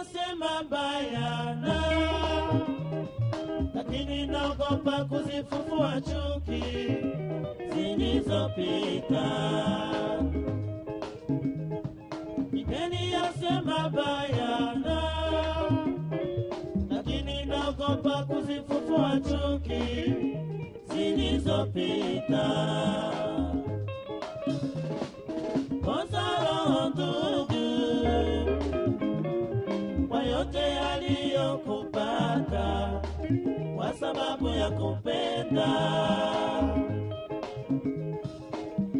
ninasema bayana, lakini naogopa kuzifufua chuki zilizopita. Ninasema bayana, lakini naogopa kuzifufua chuki zilizopita. Kosa roho sababu ya kupenda.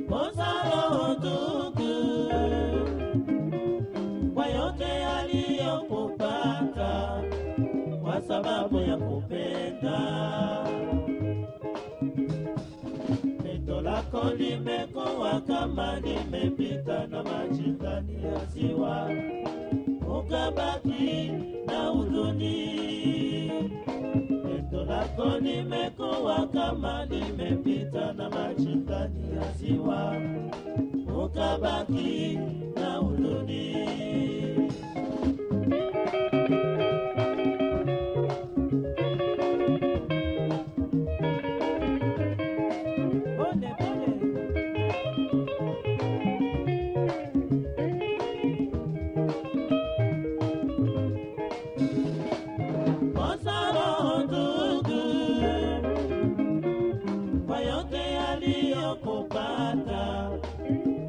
Roho ndugu, kwa yote yaliyokupata, kwa sababu ya kupenda. Pendo lako limekuwa kama limepita na maji ndani ya ziwa, ukabaki na huzuni. Lako limekuwa kama nimepita na maji ndani ya ziwa, ukabaki na huzuni. Yaliyokupata,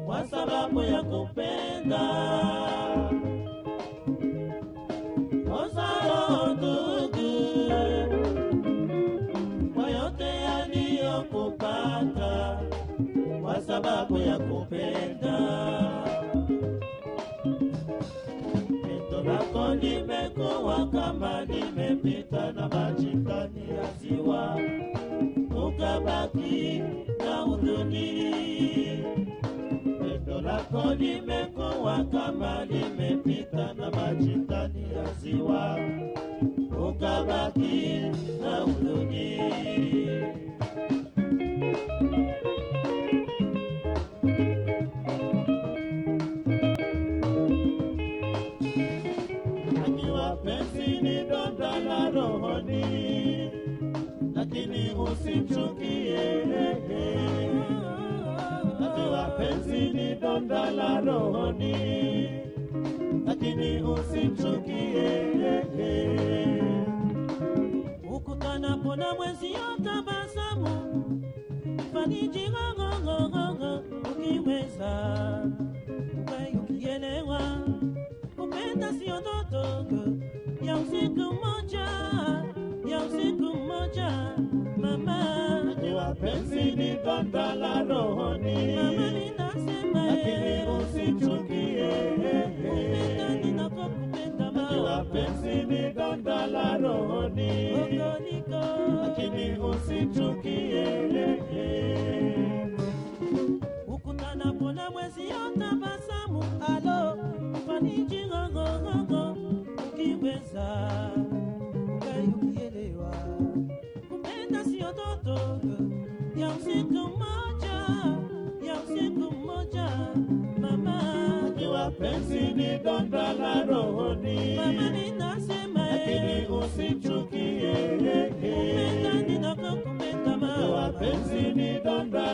kwa sababu ya kupenda. Ndugu, kwa yote yaliyokupata, kwa sababu ya kupenda. Pendo lako limekuwa kama limepita na maji ya ziwa, ukabaki Lako limekuwa kama limepita na maji ndani ya ziwa, ukabaki na huzuni. Penzi ni donda la rohoni, lakini usimchukie. Penzi ni donda la rohoni, lakini usimchukie. Ukutanapo na mwenzio tabasamu, fariji ng'ong'ong'ong'o, ukiweza uwe ukielewa kupenda sio ndoto ya usiku mmoja, ya usiku mmoja mama. Najua penzi ni donda la rohoni, usichukie penzi ni